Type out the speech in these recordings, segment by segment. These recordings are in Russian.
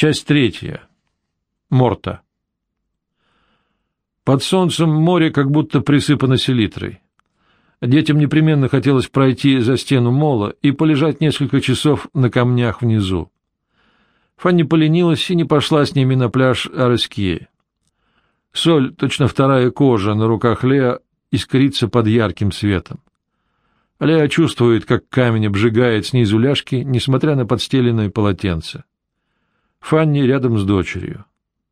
Часть третья. Морта. Под солнцем море как будто присыпано селитрой. Детям непременно хотелось пройти за стену мола и полежать несколько часов на камнях внизу. Фанни поленилась и не пошла с ними на пляж Араскье. Соль, точно вторая кожа на руках Леа, искрится под ярким светом. Леа чувствует, как камень обжигает снизу ляжки, несмотря на подстеленное полотенце. Фанни рядом с дочерью.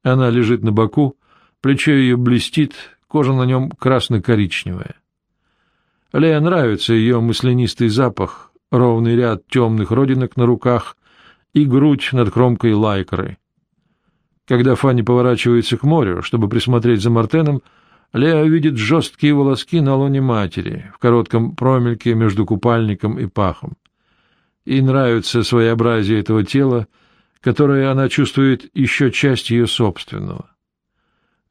Она лежит на боку, плечо ее блестит, кожа на нем красно-коричневая. Лея нравится ее мысленистый запах, ровный ряд темных родинок на руках и грудь над кромкой лайкры. Когда Фанни поворачивается к морю, чтобы присмотреть за Мартеном, Лея видит жесткие волоски на лоне матери, в коротком промельке между купальником и пахом. И нравится своеобразие этого тела, которое она чувствует еще часть ее собственного.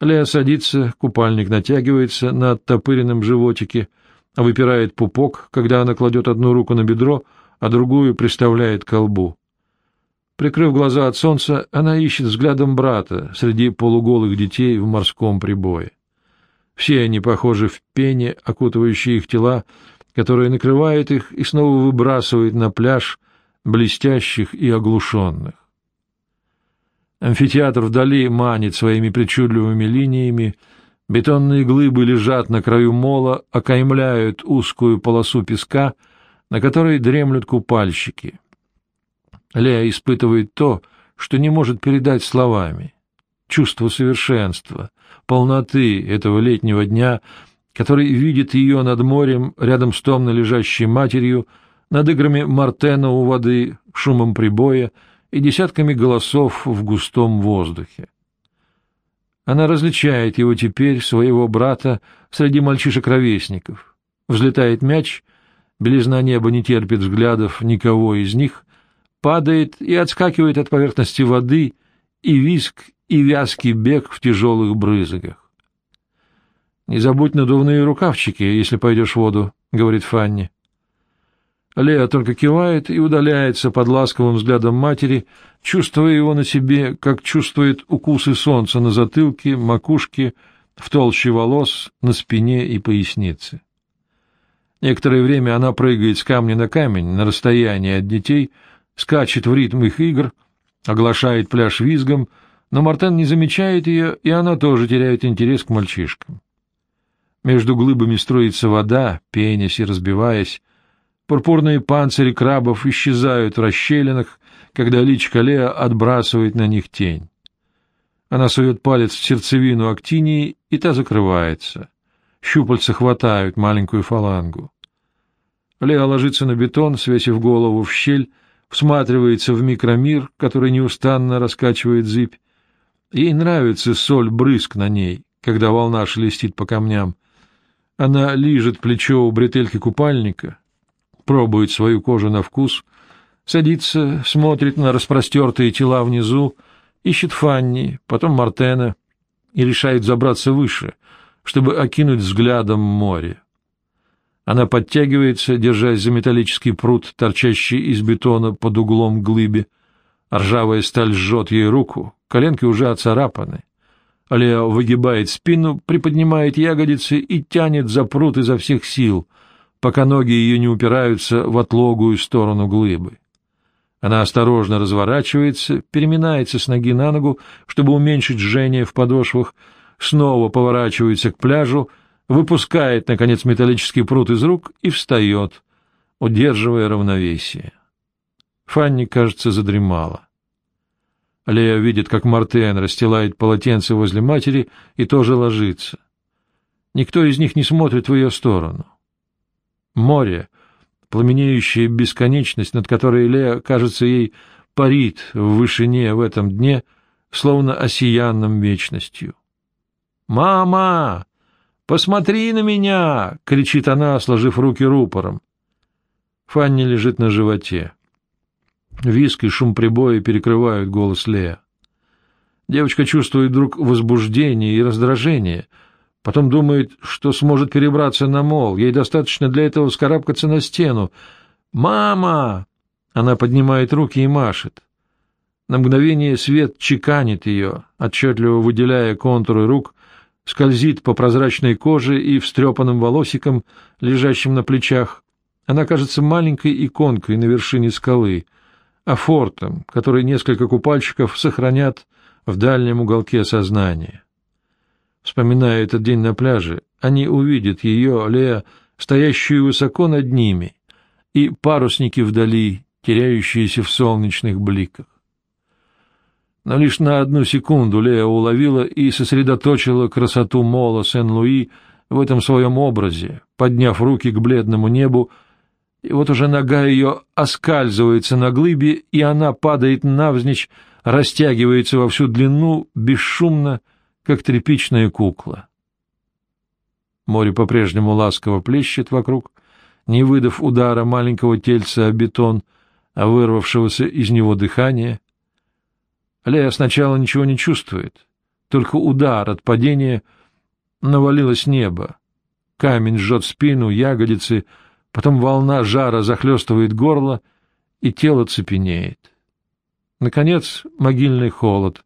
Лея садится, купальник натягивается на оттопыренном животике, выпирает пупок, когда она кладет одну руку на бедро, а другую приставляет к колбу. Прикрыв глаза от солнца, она ищет взглядом брата среди полуголых детей в морском прибое. Все они похожи в пене, окутывающие их тела, которая накрывает их и снова выбрасывает на пляж блестящих и оглушенных. Амфитеатр вдали манит своими причудливыми линиями, бетонные глыбы лежат на краю мола, окаймляют узкую полосу песка, на которой дремлют купальщики. Лея испытывает то, что не может передать словами. Чувство совершенства, полноты этого летнего дня, который видит ее над морем, рядом с томно лежащей матерью, над играми Мартена у воды, шумом прибоя и десятками голосов в густом воздухе. Она различает его теперь, своего брата, среди мальчишек-ровесников. Взлетает мяч, белизна неба не терпит взглядов никого из них, падает и отскакивает от поверхности воды, и виск, и вязкий бег в тяжелых брызгах. «Не забудь надувные рукавчики, если пойдешь в воду», — говорит Фанни. Лея только кивает и удаляется под ласковым взглядом матери, чувствуя его на себе, как чувствует укусы солнца на затылке, макушке, в толще волос, на спине и пояснице. Некоторое время она прыгает с камня на камень на расстоянии от детей, скачет в ритм их игр, оглашает пляж визгом, но Мартен не замечает ее, и она тоже теряет интерес к мальчишкам. Между глыбами строится вода, пенясь и разбиваясь, Пурпурные панцири крабов исчезают в расщелинах, когда личка Леа отбрасывает на них тень. Она сует палец в сердцевину актинии, и та закрывается. Щупальца хватают маленькую фалангу. Леа ложится на бетон, свесив голову в щель, всматривается в микромир, который неустанно раскачивает зыбь. Ей нравится соль брызг на ней, когда волна шелестит по камням. Она лижет плечо у бретельки купальника, пробует свою кожу на вкус, садится, смотрит на распростертые тела внизу, ищет Фанни, потом Мартена и решает забраться выше, чтобы окинуть взглядом море. Она подтягивается, держась за металлический пруд, торчащий из бетона под углом глыбе. Ржавая сталь жжет ей руку, коленки уже оцарапаны. Алия выгибает спину, приподнимает ягодицы и тянет за пруд изо всех сил — пока ноги ее не упираются в отлогую сторону глыбы. Она осторожно разворачивается, переминается с ноги на ногу, чтобы уменьшить жжение в подошвах, снова поворачивается к пляжу, выпускает, наконец, металлический пруд из рук и встает, удерживая равновесие. Фанни, кажется, задремала. Лея видит, как Мартен расстилает полотенце возле матери и тоже ложится. Никто из них не смотрит в ее сторону. Море, пламенеющая бесконечность, над которой Лея, кажется, ей парит в вышине в этом дне, словно осиянном вечностью. «Мама! Посмотри на меня!» — кричит она, сложив руки рупором. Фанни лежит на животе. Виск и шум прибоя перекрывают голос Лея. Девочка чувствует вдруг возбуждение и раздражение — Потом думает, что сможет перебраться на мол. Ей достаточно для этого скарабкаться на стену. «Мама!» Она поднимает руки и машет. На мгновение свет чеканит ее, отчетливо выделяя контуры рук, скользит по прозрачной коже и встрепанным волосикам, лежащим на плечах. Она кажется маленькой иконкой на вершине скалы, а фортом, который несколько купальщиков сохранят в дальнем уголке сознания. Вспоминая этот день на пляже, они увидят ее, Лея, стоящую высоко над ними, и парусники вдали, теряющиеся в солнечных бликах. Но лишь на одну секунду Лея уловила и сосредоточила красоту Мола Сен-Луи в этом своем образе, подняв руки к бледному небу, и вот уже нога ее оскальзывается на глыбе, и она падает навзничь, растягивается во всю длину, бесшумно, как тряпичная кукла. Море по-прежнему ласково плещет вокруг, не выдав удара маленького тельца о бетон, а вырвавшегося из него дыхания. Лея сначала ничего не чувствует, только удар от падения навалилось небо. Камень жжет спину, ягодицы, потом волна жара захлестывает горло, и тело цепенеет. Наконец, могильный холод,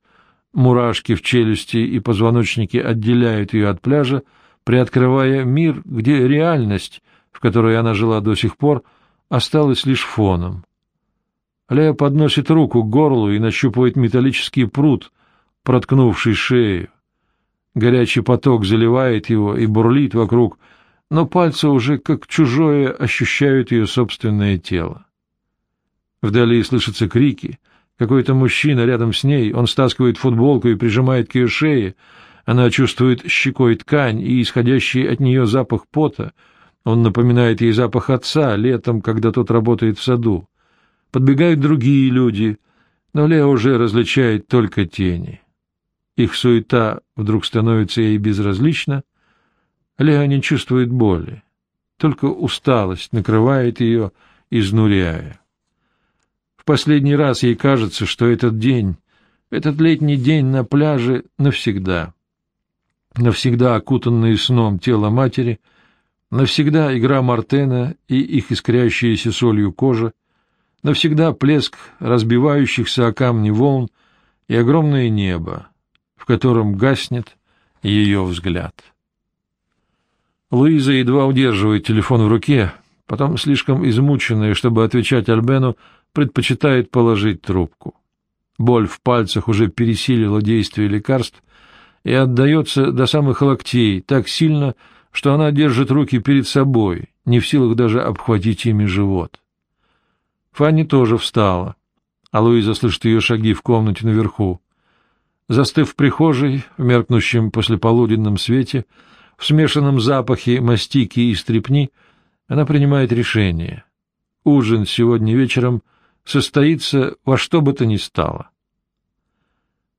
мурашки в челюсти и позвоночнике отделяют ее от пляжа, приоткрывая мир, где реальность, в которой она жила до сих пор, осталась лишь фоном. Лея подносит руку к горлу и нащупывает металлический пруд, проткнувший шею. Горячий поток заливает его и бурлит вокруг, но пальцы уже как чужое ощущают ее собственное тело. Вдали слышатся крики, какой-то мужчина рядом с ней, он стаскивает футболку и прижимает к ее шее, она чувствует щекой ткань и исходящий от нее запах пота, он напоминает ей запах отца летом, когда тот работает в саду. Подбегают другие люди, но Леа уже различает только тени. Их суета вдруг становится ей безразлична. Леа не чувствует боли, только усталость накрывает ее, изнуряя. Последний раз ей кажется, что этот день, этот летний день на пляже навсегда. Навсегда окутанное сном тело матери, навсегда игра Мартена и их искрящаяся солью кожа, навсегда плеск разбивающихся о камни волн и огромное небо, в котором гаснет ее взгляд. Луиза едва удерживает телефон в руке, потом, слишком измученная, чтобы отвечать Альбену, предпочитает положить трубку. Боль в пальцах уже пересилила действие лекарств и отдается до самых локтей так сильно, что она держит руки перед собой, не в силах даже обхватить ими живот. Фанни тоже встала, а Луиза слышит ее шаги в комнате наверху. Застыв в прихожей, в меркнущем послеполуденном свете, в смешанном запахе мастики и стрепни, она принимает решение. Ужин сегодня вечером состоится во что бы то ни стало.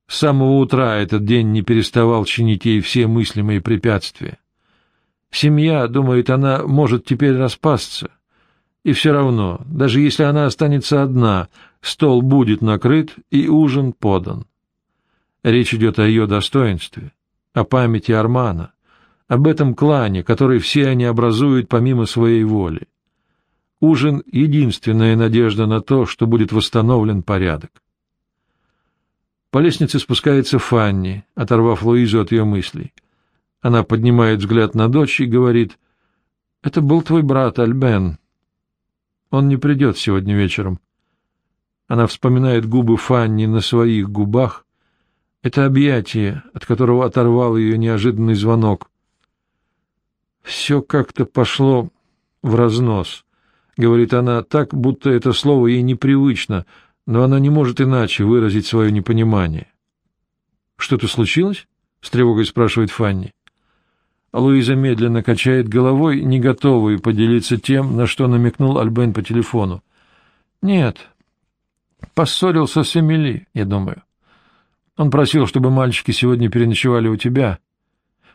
С самого утра этот день не переставал чинить ей все мыслимые препятствия. Семья, думает она, может теперь распасться — и все равно, даже если она останется одна, стол будет накрыт и ужин подан. Речь идет о ее достоинстве, о памяти Армана, об этом клане, который все они образуют помимо своей воли. Ужин — единственная надежда на то, что будет восстановлен порядок. По лестнице спускается Фанни, оторвав Луизу от ее мыслей. Она поднимает взгляд на дочь и говорит, «Это был твой брат Альбен, он не придет сегодня вечером. Она вспоминает губы Фанни на своих губах. Это объятие, от которого оторвал ее неожиданный звонок. Все как-то пошло в разнос, — говорит она так, будто это слово ей непривычно, но она не может иначе выразить свое непонимание. — Что-то случилось? — с тревогой спрашивает Фанни. Луиза медленно качает головой, не готовая поделиться тем, на что намекнул Альбен по телефону. — Нет. Поссорился с Эмили, я думаю. Он просил, чтобы мальчики сегодня переночевали у тебя.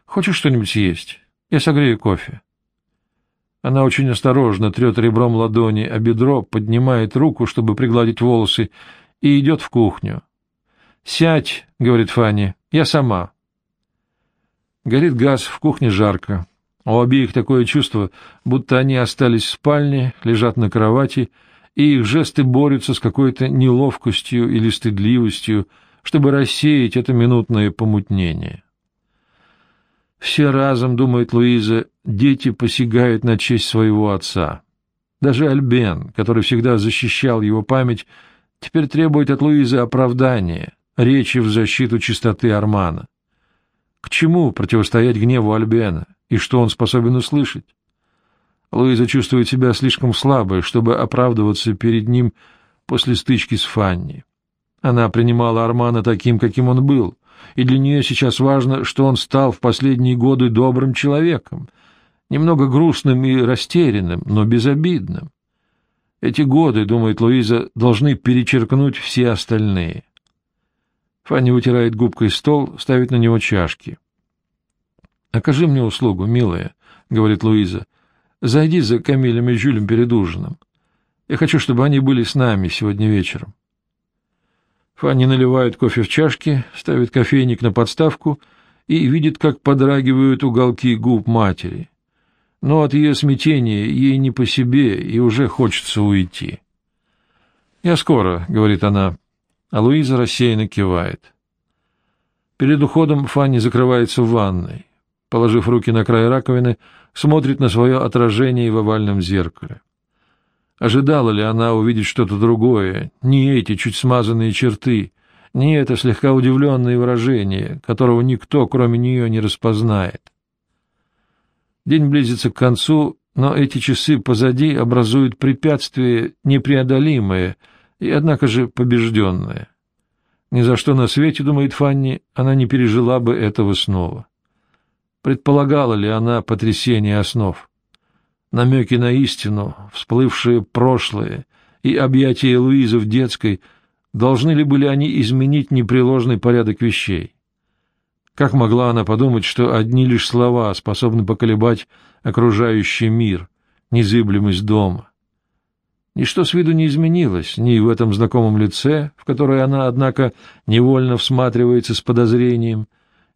Хочешь что-нибудь съесть? Я согрею кофе. Она очень осторожно трет ребром ладони а бедро, поднимает руку, чтобы пригладить волосы, и идет в кухню. — Сядь, — говорит Фанни, — я сама. Горит газ, в кухне жарко. У обеих такое чувство, будто они остались в спальне, лежат на кровати и их жесты борются с какой-то неловкостью или стыдливостью, чтобы рассеять это минутное помутнение. Все разом, думает Луиза, дети посягают на честь своего отца. Даже Альбен, который всегда защищал его память, теперь требует от Луизы оправдания, речи в защиту чистоты Армана. К чему противостоять гневу Альбена, и что он способен услышать? Луиза чувствует себя слишком слабой, чтобы оправдываться перед ним после стычки с Фанни. Она принимала Армана таким, каким он был, и для нее сейчас важно, что он стал в последние годы добрым человеком, немного грустным и растерянным, но безобидным. Эти годы, думает Луиза, должны перечеркнуть все остальные. Фанни вытирает губкой стол, ставит на него чашки. «Окажи мне услугу, милая», — говорит Луиза. «Зайди за Камилем и Жюлем перед ужином. Я хочу, чтобы они были с нами сегодня вечером». Фанни наливает кофе в чашки, ставит кофейник на подставку и видит, как подрагивают уголки губ матери. Но от ее смятения ей не по себе, и уже хочется уйти. «Я скоро», — говорит она, а Луиза рассеянно кивает. Перед уходом Фанни закрывается в ванной. Положив руки на край раковины, смотрит на свое отражение в овальном зеркале. Ожидала ли она увидеть что-то другое, не эти чуть смазанные черты, не это слегка удивленное выражение, которого никто, кроме нее, не распознает. День близится к концу, но эти часы позади образуют препятствие непреодолимое и, однако же, побежденное. Ни за что на свете, думает Фанни, она не пережила бы этого снова. Предполагала ли она потрясение основ? Намеки на истину, всплывшие прошлое и объятия Луизы в детской, должны ли были они изменить непреложный порядок вещей? Как могла она подумать, что одни лишь слова способны поколебать окружающий мир, незыблемость дома? Ничто с виду не изменилось ни в этом знакомом лице, в которое она, однако, невольно всматривается с подозрением,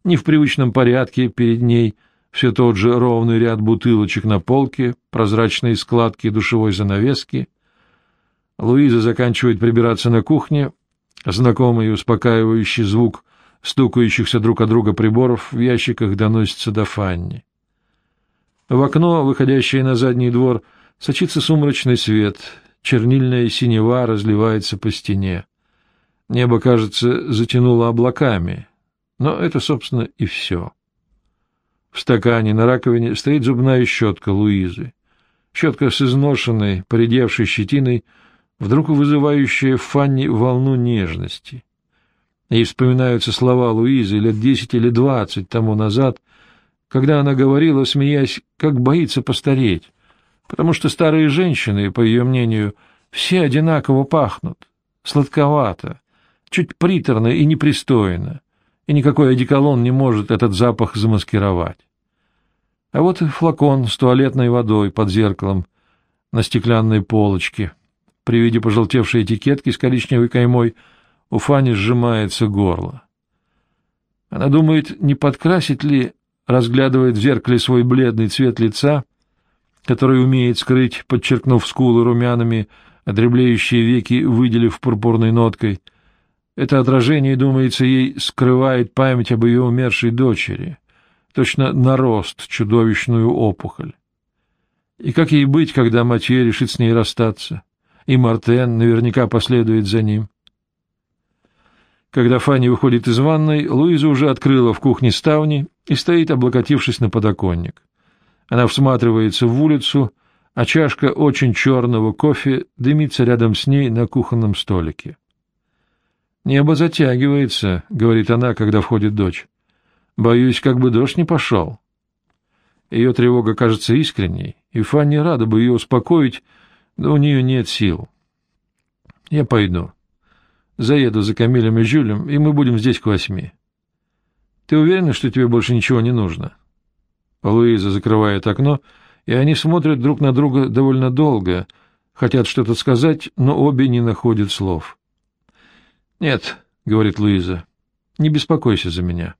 ни в привычном порядке перед ней — все тот же ровный ряд бутылочек на полке, прозрачные складки душевой занавески. Луиза заканчивает прибираться на кухне, знакомый и успокаивающий звук стукающихся друг от друга приборов в ящиках доносится до Фанни. В окно, выходящее на задний двор, сочится сумрачный свет, чернильная синева разливается по стене. Небо, кажется, затянуло облаками, но это, собственно, и все. В стакане на раковине стоит зубная щетка Луизы. Щетка с изношенной, поредевшей щетиной, вдруг вызывающая в Фанни волну нежности. И вспоминаются слова Луизы лет десять или двадцать тому назад, когда она говорила, смеясь, как боится постареть, потому что старые женщины, по ее мнению, все одинаково пахнут, сладковато, чуть приторно и непристойно и никакой одеколон не может этот запах замаскировать. А вот и флакон с туалетной водой под зеркалом на стеклянной полочке. При виде пожелтевшей этикетки с коричневой каймой у Фани сжимается горло. Она думает, не подкрасить ли, разглядывает в зеркале свой бледный цвет лица, который умеет скрыть, подчеркнув скулы румянами, а дреблеющие веки выделив пурпурной ноткой — это отражение, думается, ей скрывает память об ее умершей дочери, точно нарост, чудовищную опухоль. И как ей быть, когда Матье решит с ней расстаться, и Мартен наверняка последует за ним? Когда Фанни выходит из ванной, Луиза уже открыла в кухне ставни и стоит, облокотившись на подоконник. Она всматривается в улицу, а чашка очень черного кофе дымится рядом с ней на кухонном столике. «Небо затягивается», — говорит она, когда входит дочь. «Боюсь, как бы дождь не пошел». Ее тревога кажется искренней, и Фанни рада бы ее успокоить, но у нее нет сил. «Я пойду. Заеду за Камилем и Жюлем, и мы будем здесь к восьми. Ты уверена, что тебе больше ничего не нужно?» Луиза закрывает окно, и они смотрят друг на друга довольно долго, хотят что-то сказать, но обе не находят слов. «Нет», — говорит Луиза, — «не беспокойся за меня».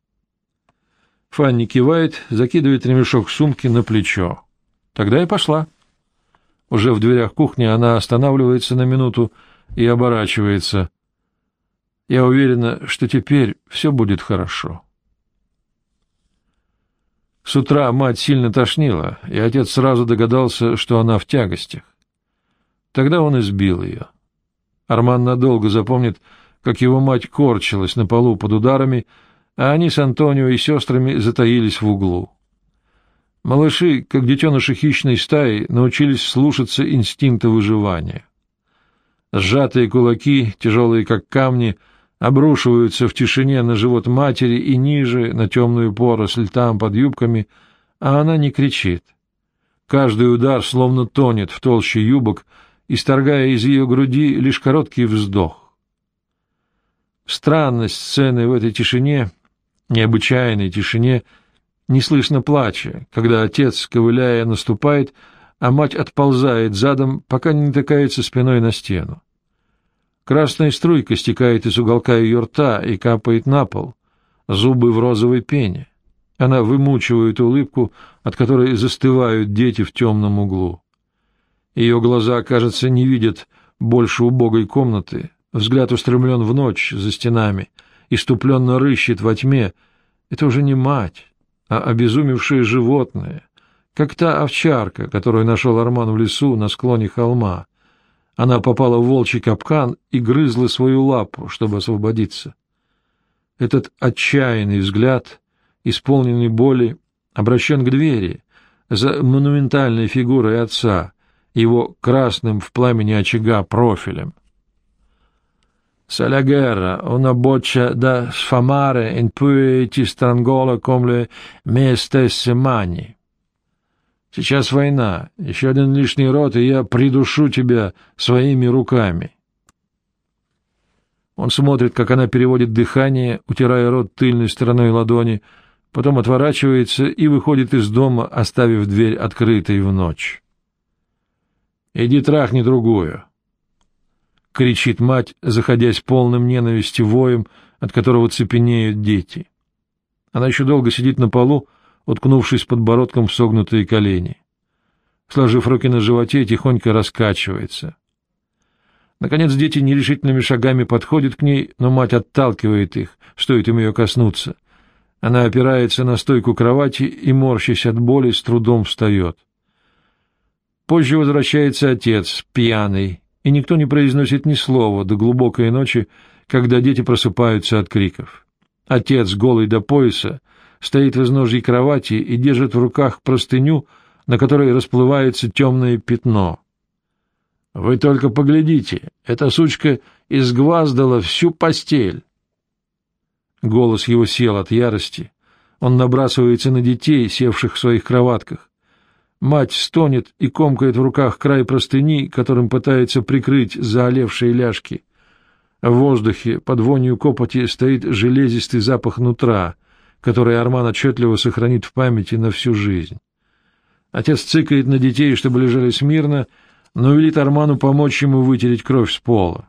Фанни кивает, закидывает ремешок сумки на плечо. «Тогда я пошла». Уже в дверях кухни она останавливается на минуту и оборачивается. Я уверена, что теперь все будет хорошо. С утра мать сильно тошнила, и отец сразу догадался, что она в тягостях. Тогда он избил ее. Арман надолго запомнит, как его мать корчилась на полу под ударами, а они с Антонио и сестрами затаились в углу. Малыши, как детеныши хищной стаи, научились слушаться инстинкта выживания. Сжатые кулаки, тяжелые как камни, обрушиваются в тишине на живот матери и ниже, на темную поросль там под юбками, а она не кричит. Каждый удар словно тонет в толще юбок, исторгая из ее груди лишь короткий вздох. Странность сцены в этой тишине, необычайной тишине, не слышно плача, когда отец, ковыляя, наступает, а мать отползает задом, пока не натыкается спиной на стену. Красная струйка стекает из уголка ее рта и капает на пол, зубы в розовой пене. Она вымучивает улыбку, от которой застывают дети в темном углу. Ее глаза, кажется, не видят больше убогой комнаты, взгляд устремлен в ночь за стенами, иступленно рыщет во тьме. Это уже не мать, а обезумевшее животное, как та овчарка, которую нашел Арман в лесу на склоне холма. Она попала в волчий капкан и грызла свою лапу, чтобы освободиться. Этот отчаянный взгляд, исполненный боли, обращен к двери, за монументальной фигурой отца, его красным в пламени очага профилем. «Sa una boccia da sfamare in poi ti strangola come le mie stesse mani». Сейчас война, еще один лишний рот, и я придушу тебя своими руками. Он смотрит, как она переводит дыхание, утирая рот тыльной стороной ладони, потом отворачивается и выходит из дома, оставив дверь открытой в ночь. «Иди трахни другую!» — кричит мать, заходясь полным ненависти воем, от которого цепенеют дети. Она еще долго сидит на полу, уткнувшись подбородком в согнутые колени. Сложив руки на животе, тихонько раскачивается. Наконец дети нерешительными шагами подходят к ней, но мать отталкивает их, стоит им ее коснуться. Она опирается на стойку кровати и, морщась от боли, с трудом встает. — Позже возвращается отец, пьяный, и никто не произносит ни слова до глубокой ночи, когда дети просыпаются от криков. Отец, голый до пояса, стоит в изножьей кровати и держит в руках простыню, на которой расплывается темное пятно. «Вы только поглядите, эта сучка изгваздала всю постель!» Голос его сел от ярости. Он набрасывается на детей, севших в своих кроватках. Мать стонет и комкает в руках край простыни, которым пытается прикрыть заолевшие ляжки. В воздухе под вонью копоти стоит железистый запах нутра, который Арман отчетливо сохранит в памяти на всю жизнь. Отец цыкает на детей, чтобы лежали смирно, но велит Арману помочь ему вытереть кровь с пола.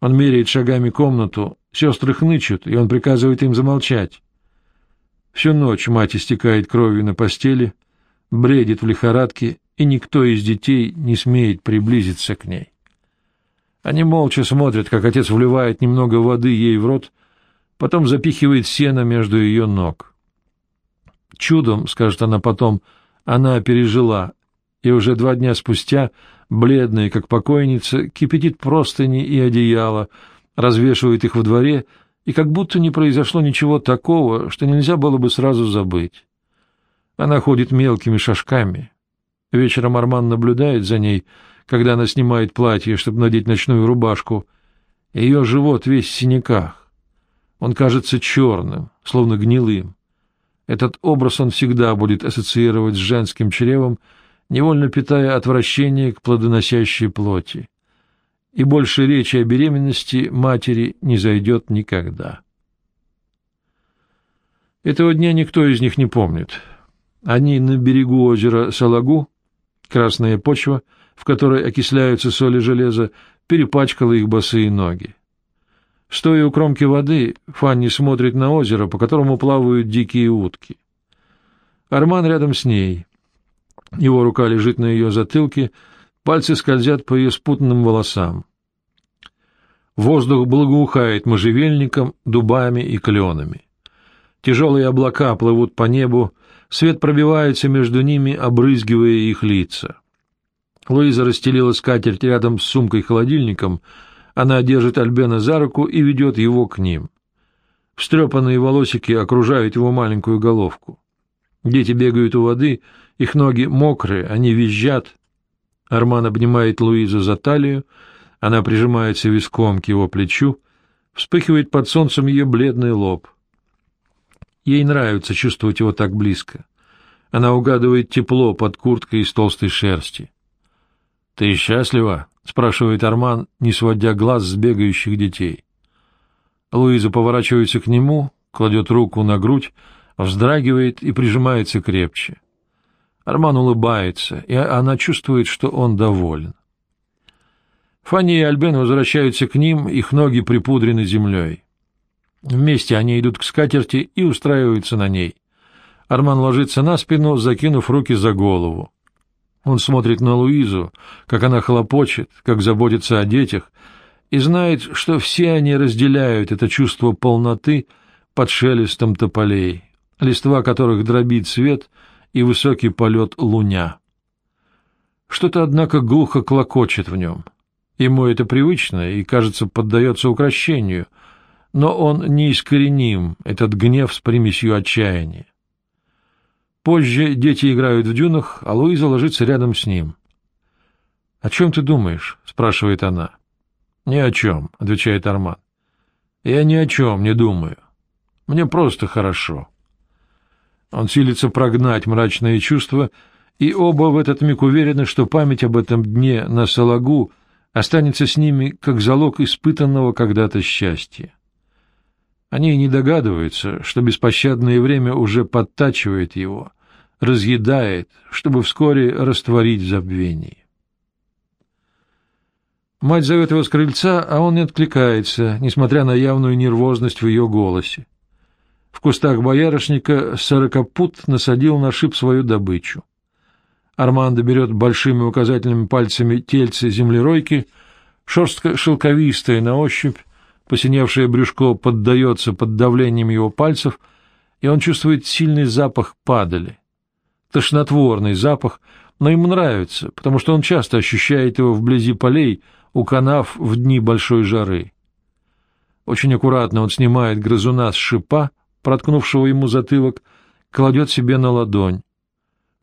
Он меряет шагами комнату, сестры хнычут, и он приказывает им замолчать. Всю ночь мать истекает кровью на постели — бредит в лихорадке, и никто из детей не смеет приблизиться к ней. Они молча смотрят, как отец вливает немного воды ей в рот, потом запихивает сено между ее ног. Чудом, скажет она потом, она пережила, и уже два дня спустя, бледная, как покойница, кипятит простыни и одеяло, развешивает их во дворе, и как будто не произошло ничего такого, что нельзя было бы сразу забыть. Она ходит мелкими шажками. Вечером Арман наблюдает за ней, когда она снимает платье, чтобы надеть ночную рубашку. Ее живот весь в синяках. Он кажется черным, словно гнилым. Этот образ он всегда будет ассоциировать с женским чревом, невольно питая отвращение к плодоносящей плоти. И больше речи о беременности матери не зайдет никогда. Этого дня никто из них не помнит. Они на берегу озера Салагу, красная почва, в которой окисляются соли железа, перепачкала их босые ноги. Стоя у кромки воды, Фанни смотрит на озеро, по которому плавают дикие утки. Арман рядом с ней. Его рука лежит на ее затылке, Пальцы скользят по ее спутанным волосам. Воздух благоухает можжевельником, дубами и кленами. Тяжелые облака плывут по небу, свет пробивается между ними, обрызгивая их лица. Луиза расстелила скатерть рядом с сумкой-холодильником, она держит Альбена за руку и ведет его к ним. Встрепанные волосики окружают его маленькую головку. Дети бегают у воды, их ноги мокрые, они визжат. Арман обнимает Луизу за талию, она прижимается виском к его плечу, вспыхивает под солнцем ее бледный лоб. Ей нравится чувствовать его так близко. Она угадывает тепло под курткой из толстой шерсти. — Ты счастлива? — спрашивает Арман, не сводя глаз с бегающих детей. Луиза поворачивается к нему, кладет руку на грудь, вздрагивает и прижимается крепче. Арман улыбается, и она чувствует, что он доволен. Фанни и Альбен возвращаются к ним, их ноги припудрены землей. Вместе они идут к скатерти и устраиваются на ней. Арман ложится на спину, закинув руки за голову. Он смотрит на Луизу, как она хлопочет, как заботится о детях, и знает, что все они разделяют это чувство полноты под шелестом тополей, листва которых дробит свет и высокий полет луня. Что-то, однако, глухо клокочет в нем. Ему это привычно и, кажется, поддается укращению, но он неискореним, этот гнев с примесью отчаяния. Позже дети играют в дюнах, а Луиза ложится рядом с ним. — О чем ты думаешь? — спрашивает она. — Ни о чем, — отвечает Арман. — Я ни о чем не думаю. Мне просто хорошо. Он силится прогнать мрачные чувства, и оба в этот миг уверены, что память об этом дне на Салагу останется с ними как залог испытанного когда-то счастья. Они не догадываются, что беспощадное время уже подтачивает его, разъедает, чтобы вскоре растворить в забвении. Мать зовет его с крыльца, а он не откликается, несмотря на явную нервозность в ее голосе. В кустах боярышника сорокопут насадил на шип свою добычу. Армандо берет большими указательными пальцами тельце землеройки, шерстка шелковистая на ощупь, посиневшее брюшко поддается под давлением его пальцев, и он чувствует сильный запах падали. Тошнотворный запах, но ему нравится, потому что он часто ощущает его вблизи полей, у канав в дни большой жары. Очень аккуратно он снимает грызуна с шипа, проткнувшего ему затылок, кладет себе на ладонь.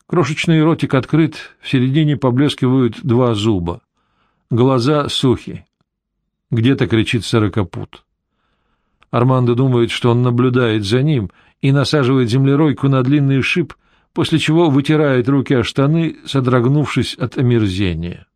Крошечный ротик открыт, в середине поблескивают два зуба. Глаза сухи. Где-то кричит сорокопут. Армандо думает, что он наблюдает за ним и насаживает землеройку на длинный шип, после чего вытирает руки о штаны, содрогнувшись от омерзения.